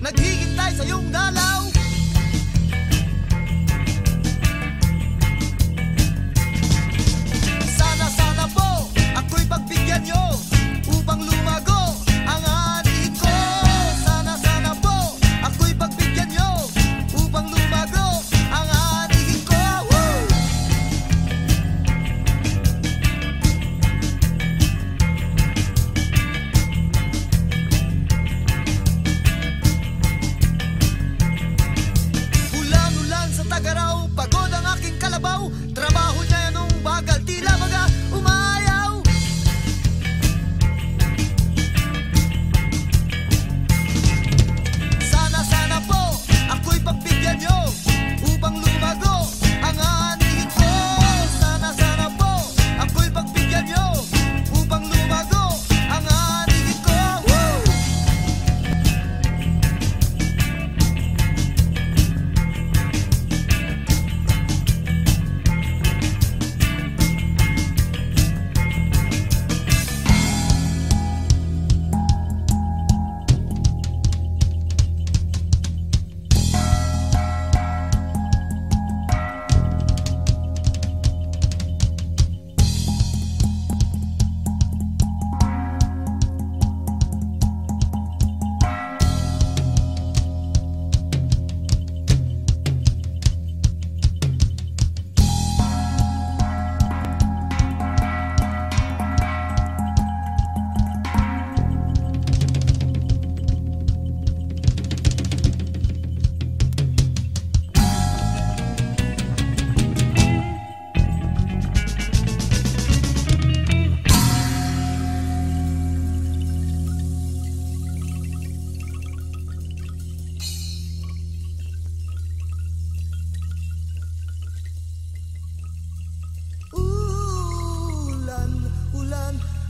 Naghihintay sa iyong dalaw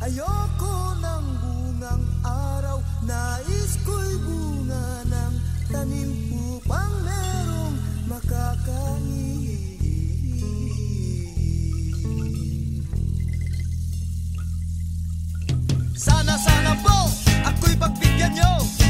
Ayoko ng bungang araw Nais ko'y bunga ng tanim Upang merong makakangin Sana sana po, ako'y pagbigyan nyo